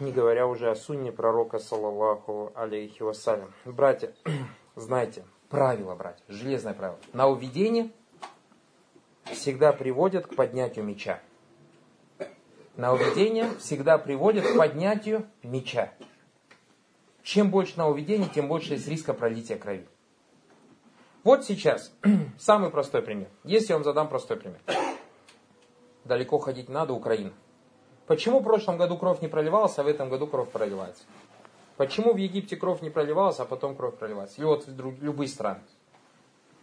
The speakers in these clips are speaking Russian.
Не говоря уже о сунне пророка, саллаллаху алейхи вассалям. Братья, знаете, правило, братья, железное правило. На уведение всегда приводит к поднятию меча. На уведение всегда приводит к поднятию меча. Чем больше на уведение, тем больше есть риска пролития крови. Вот сейчас самый простой пример. Если я вам задам простой пример. Далеко ходить надо, Украина. Почему в прошлом году кровь не проливалась, а в этом году кровь проливается? Почему в Египте кровь не проливалась, а потом кровь проливается? Или вот в любые страны.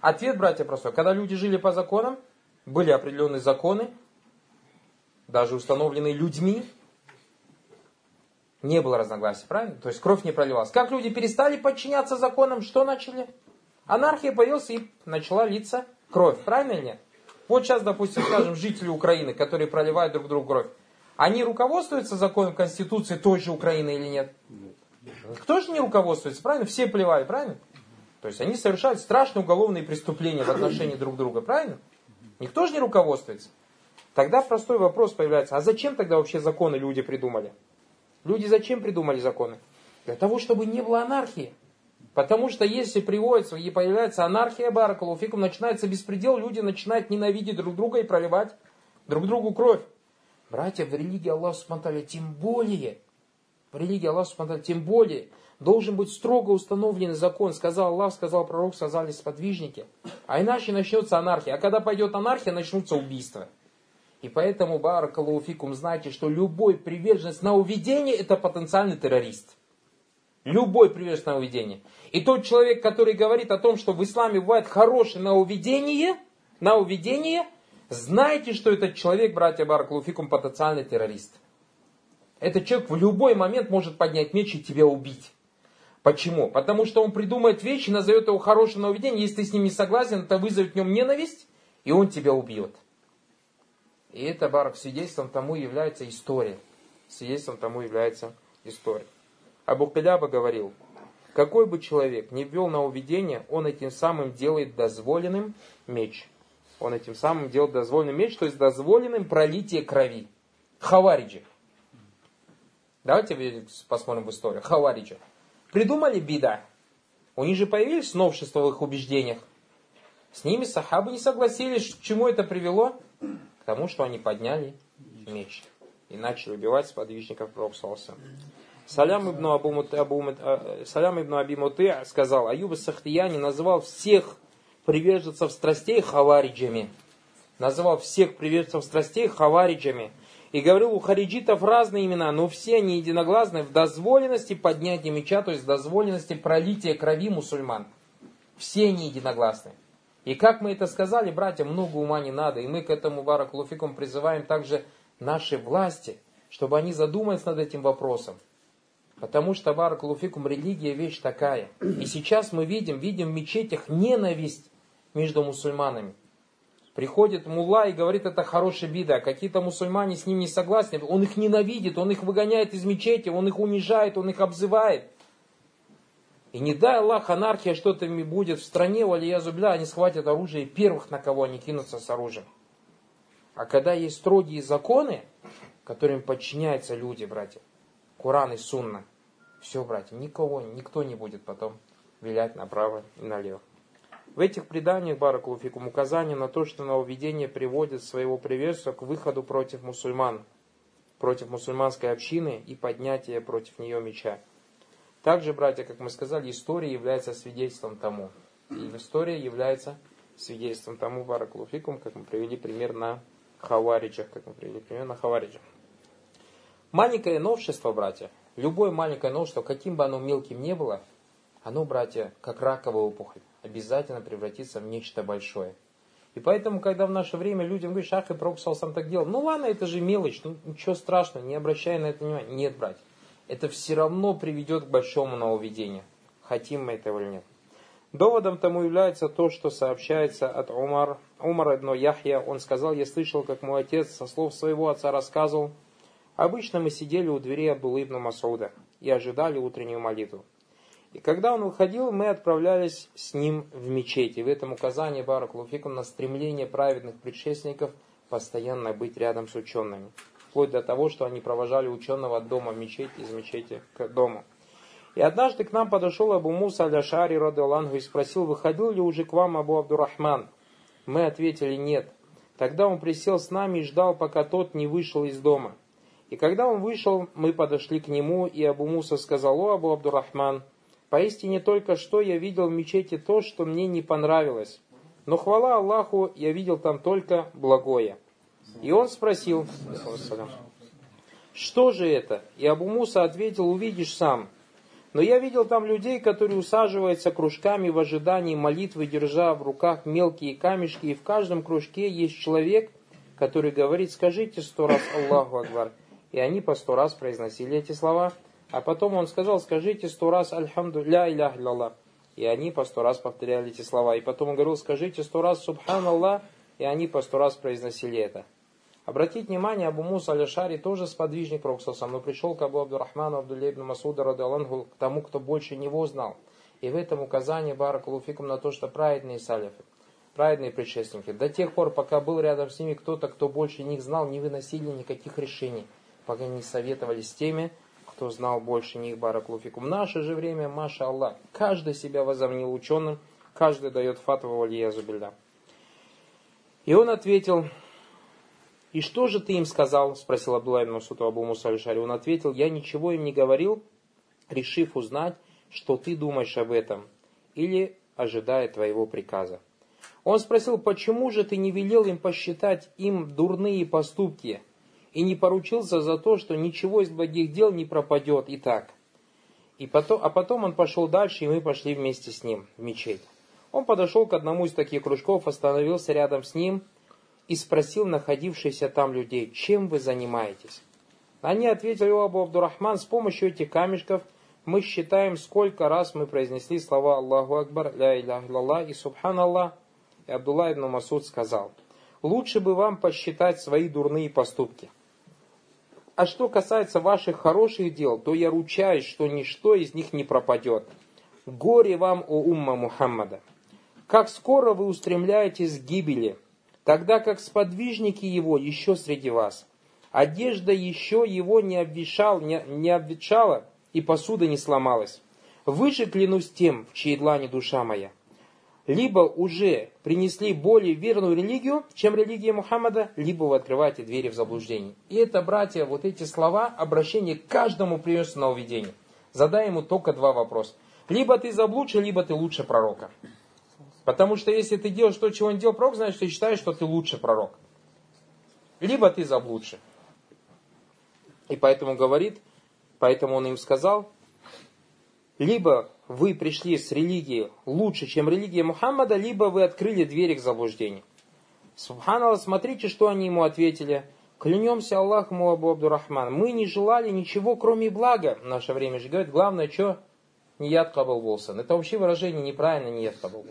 Ответ, братья, простой. Когда люди жили по законам, были определенные законы, даже установленные людьми, не было разногласий, правильно? То есть кровь не проливалась. Как люди перестали подчиняться законам, что начали? Анархия появилась и начала литься кровь, правильно или нет? Вот сейчас, допустим, скажем, жители Украины, которые проливают друг другу кровь, они руководствуются законом Конституции той же Украины или нет? Кто же не руководствуется, правильно? Все плевали, правильно? То есть они совершают страшные уголовные преступления в отношении друг друга, правильно? Никто же не руководствуется. Тогда простой вопрос появляется, а зачем тогда вообще законы люди придумали? Люди зачем придумали законы? Для того, чтобы не было анархии. Потому что если приводится и появляется анархия, баракалуфикум, начинается беспредел, люди начинают ненавидеть друг друга и проливать друг другу кровь. Братья, в религии Аллаха Субтитры тем более, в религии Аллаха Субтитры тем более, должен быть строго установленный закон. Сказал Аллах, сказал пророк, сказали сподвижники. А иначе начнется анархия. А когда пойдет анархия, начнутся убийства. И поэтому, баракалуфикум, знайте, что любой приверженность на уведение, это потенциальный террорист. Любой приверженность на уведение. И тот человек, который говорит о том, что в исламе бывает хорошее на уведение, на уведение, Знайте, что этот человек, братья Бараклуфикум, потенциальный террорист. Этот человек в любой момент может поднять меч и тебя убить. Почему? Потому что он придумает вещи, назовет его хорошим нововведением. Если ты с ним не согласен, это вызовет в нем ненависть, и он тебя убьет. И это, Барак, свидетельством тому является история. Свидетельством тому является история. Абу Каляба говорил, какой бы человек не ввел на уведение, он этим самым делает дозволенным меч – он этим самым делает дозволенным меч, то есть дозволенным пролитие крови. Хавариджи. Давайте посмотрим в историю. Хавариджи. Придумали бида. У них же появились новшества в их убеждениях. С ними сахабы не согласились. К чему это привело? К тому, что они подняли меч. И начали убивать сподвижников Пророка Салям ибн, Абу, Абу, э, Салям ибн Аби сказал, Аюба Сахтияни называл всех приверженцев страстей хавариджами. Называл всех приверженцев страстей хавариджами. И говорил у хариджитов разные имена, но все они единогласны в дозволенности поднятия меча, то есть в дозволенности пролития крови мусульман. Все они единогласны. И как мы это сказали, братья, много ума не надо. И мы к этому, Барак Луфикум, призываем также наши власти, чтобы они задумались над этим вопросом. Потому что, Барак Луфикум, религия вещь такая. И сейчас мы видим, видим в мечетях ненависть между мусульманами. Приходит мулла и говорит, это хороший бида. Какие-то мусульмане с ним не согласны. Он их ненавидит, он их выгоняет из мечети, он их унижает, он их обзывает. И не дай Аллах, анархия что-то будет в стране, валия зубля, они схватят оружие и первых, на кого они кинутся с оружием. А когда есть строгие законы, которым подчиняются люди, братья, Куран и Сунна, все, братья, никого, никто не будет потом вилять направо и налево. В этих преданиях Баракулуфикум указание на то, что нововведение приводит своего приверженца к выходу против мусульман, против мусульманской общины и поднятия против нее меча. Также, братья, как мы сказали, история является свидетельством тому. И история является свидетельством тому Баракулуфикум, как мы привели пример на Хавариджах, как мы привели пример на Хавариджах. Маленькое новшество, братья, любое маленькое новшество, каким бы оно мелким не было, оно, братья, как раковая опухоль обязательно превратится в нечто большое. И поэтому, когда в наше время людям говорят, шах и пророк сам так делал, ну ладно, это же мелочь, ну ничего страшного, не обращай на это внимания. Нет, брать. Это все равно приведет к большому нововведению. Хотим мы этого или нет. Доводом тому является то, что сообщается от Умар, Умара ибн Яхья. Он сказал, я слышал, как мой отец со слов своего отца рассказывал. Обычно мы сидели у двери Абдулы Масуда и ожидали утреннюю молитву. И когда он выходил, мы отправлялись с ним в мечеть. И в этом указании Барак Луфикум на стремление праведных предшественников постоянно быть рядом с учеными. вплоть до того, что они провожали ученого от дома в мечеть, из мечети к дому. И однажды к нам подошел Абу Муса Аляшари Радалангу и спросил, выходил ли уже к вам Абу Абдурахман? Мы ответили нет. Тогда он присел с нами и ждал, пока тот не вышел из дома. И когда он вышел, мы подошли к нему, и Абу Муса сказал, о, Абу Абдурахман, поистине только что я видел в мечети то, что мне не понравилось. Но хвала Аллаху, я видел там только благое. И он спросил, что же это? И Абу Муса ответил, увидишь сам. Но я видел там людей, которые усаживаются кружками в ожидании молитвы, держа в руках мелкие камешки, и в каждом кружке есть человек, который говорит, скажите сто раз Аллаху Акбар. И они по сто раз произносили эти слова. А потом он сказал, скажите сто раз Альхамду, ля илях Аллах. И они по сто раз повторяли эти слова. И потом он говорил, скажите сто раз Субхан Аллах. И они по сто раз произносили это. Обратите внимание, Абу Муса Аляшари тоже сподвижник Проксоса, но пришел к Абу Абдурахману Абдулле ибн Масуда Радалангу, к тому, кто больше него знал. И в этом указание Баракалуфикум на то, что праведные салифы, праведные предшественники, до тех пор, пока был рядом с ними кто-то, кто больше них знал, не выносили никаких решений, пока не советовались с теми, кто знал больше них Баракалуфикум. В наше же время, Маша Аллах, каждый себя возомнил ученым, каждый дает фатву Валия Зубильда. И он ответил, «И что же ты им сказал?» – спросил Абдулла ибн Абу Муса Он ответил, «Я ничего им не говорил, решив узнать, что ты думаешь об этом, или ожидая твоего приказа». Он спросил, «Почему же ты не велел им посчитать им дурные поступки и не поручился за то, что ничего из благих дел не пропадет и так?» И потом, а потом он пошел дальше, и мы пошли вместе с ним в мечеть. Он подошел к одному из таких кружков, остановился рядом с ним – и спросил находившихся там людей, чем вы занимаетесь? Они ответили, о Абу Абдурахман, с помощью этих камешков мы считаем, сколько раз мы произнесли слова Аллаху Акбар, Ля Илях Илlallah и Субханаллах. И Абдулла ибн Масуд сказал, лучше бы вам посчитать свои дурные поступки. А что касается ваших хороших дел, то я ручаюсь, что ничто из них не пропадет. Горе вам, о умма Мухаммада! Как скоро вы устремляетесь к гибели, тогда как сподвижники его еще среди вас. Одежда еще его не, обвешал, не, не обветшала, и посуда не сломалась. Вы же, клянусь тем, в чьей длани душа моя, либо уже принесли более верную религию, чем религия Мухаммада, либо вы открываете двери в заблуждение. И это, братья, вот эти слова, обращение к каждому на уведение. Задай ему только два вопроса. Либо ты заблудший, либо ты лучше пророка. Потому что если ты делаешь то, чего не делал пророк, значит, ты считаешь, что ты лучше пророк. Либо ты заблудший. И поэтому говорит, поэтому он им сказал, либо вы пришли с религией лучше, чем религия Мухаммада, либо вы открыли двери к заблуждению. Субханаллах, смотрите, что они ему ответили. Клянемся Аллахом Абу Абдурахман. Мы не желали ничего, кроме блага. В наше время же говорят, главное, что не яд кабал Это вообще выражение неправильно, не яд кабал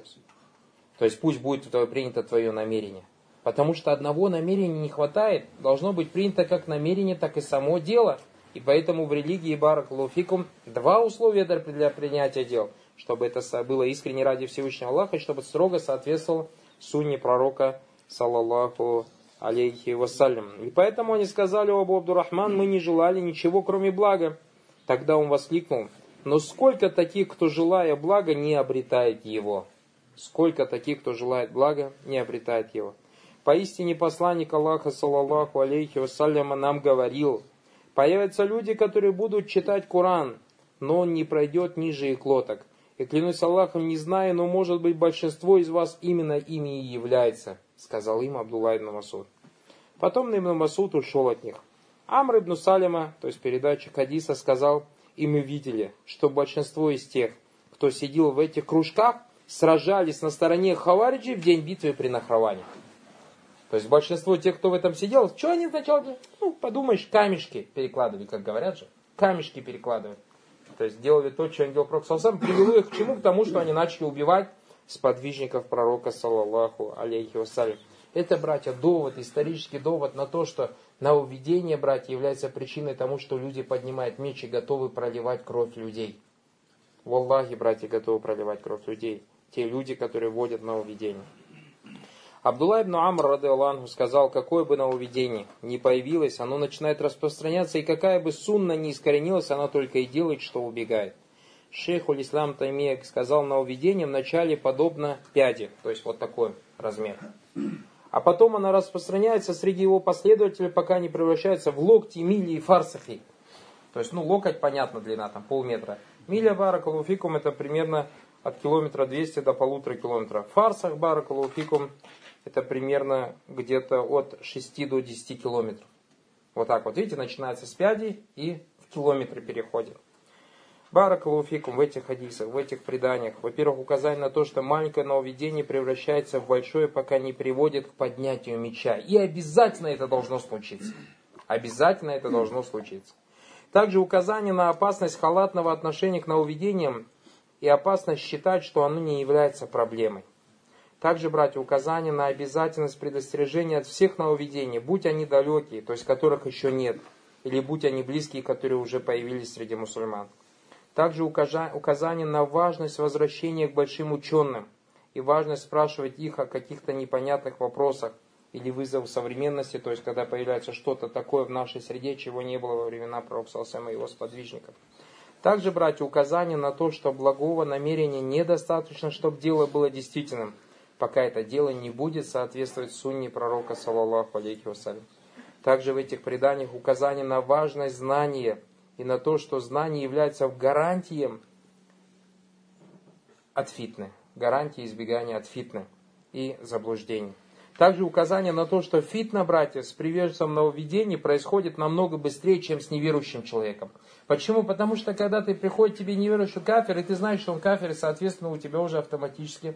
то есть пусть будет принято твое намерение. Потому что одного намерения не хватает, должно быть принято как намерение, так и само дело. И поэтому в религии Баракулуфикум два условия для принятия дел. Чтобы это было искренне ради Всевышнего Аллаха, и чтобы строго соответствовало сунне пророка, саллаллаху алейхи вассалям. И поэтому они сказали Абу Абдурахман, мы не желали ничего, кроме блага. Тогда он воскликнул, но сколько таких, кто желая блага, не обретает его. Сколько таких, кто желает блага, не обретает его. Поистине посланник Аллаха, саллаллаху алейхи вассаляма, нам говорил, появятся люди, которые будут читать Коран, но он не пройдет ниже их лоток. И клянусь Аллахом, не знаю, но может быть большинство из вас именно ими и является, сказал им Абдулла ибн Масуд. Потом Ибн Масуд ушел от них. Амр ибн Салима, то есть передатчик Хадиса, сказал, и мы видели, что большинство из тех, кто сидел в этих кружках, сражались на стороне Хавариджи в день битвы при Нахраване. То есть большинство тех, кто в этом сидел, что они сначала? Ну, подумаешь, камешки перекладывали, как говорят же. Камешки перекладывали. То есть делали то, что делал пророк Салсам, привело их к чему? К тому, что они начали убивать сподвижников пророка, саллаллаху алейхи вассалям. Это, братья, довод, исторический довод на то, что нововведение, братья, является причиной тому, что люди поднимают меч и готовы проливать кровь людей. Валлахи, братья, готовы проливать кровь людей те люди, которые вводят нововведение. Абдулла ибн Амр, рады Аллаху, сказал, какое бы нововведение ни появилось, оно начинает распространяться, и какая бы сунна ни искоренилась, она только и делает, что убегает. Шейх Улислам Таймия сказал, нововведение вначале подобно пяде, то есть вот такой размер. А потом она распространяется среди его последователей, пока не превращается в локти, мили и фарсахи. То есть, ну, локоть, понятно, длина, там, полметра. Миля баракалуфикум это примерно от километра 200 до полутора километра. Фарсах баракалуфикум это примерно где-то от 6 до 10 километров. Вот так вот, видите, начинается с пяди и в километры переходит. Баракалуфикум в этих хадисах, в этих преданиях. Во-первых, указание на то, что маленькое нововведение превращается в большое, пока не приводит к поднятию меча. И обязательно это должно случиться. Обязательно это должно случиться. Также указание на опасность халатного отношения к нововведениям и опасность считать, что оно не является проблемой. Также, братья, указание на обязательность предостережения от всех нововведений, будь они далекие, то есть которых еще нет, или будь они близкие, которые уже появились среди мусульман. Также указание на важность возвращения к большим ученым и важность спрашивать их о каких-то непонятных вопросах или вызов современности, то есть когда появляется что-то такое в нашей среде, чего не было во времена пророка и его сподвижников. Также, братья, указание на то, что благого намерения недостаточно, чтобы дело было действительным – пока это дело не будет соответствовать сунне пророка, саллаллаху алейхи вассалям. Также в этих преданиях указание на важность знания и на то, что знание является гарантием от фитны, гарантией избегания от фитны и заблуждений. Также указание на то, что фитна, братья, с приверженцем нововведений происходит намного быстрее, чем с неверующим человеком. Почему? Потому что когда ты приходит тебе неверующий кафир, и ты знаешь, что он кафир, и, соответственно, у тебя уже автоматически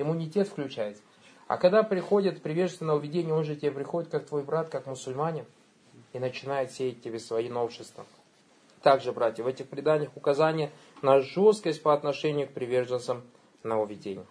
иммунитет включается. А когда приходит приверженное уведение, он же тебе приходит как твой брат, как мусульманин, и начинает сеять тебе свои новшества. Также, братья, в этих преданиях указание на жесткость по отношению к приверженцам нововведения.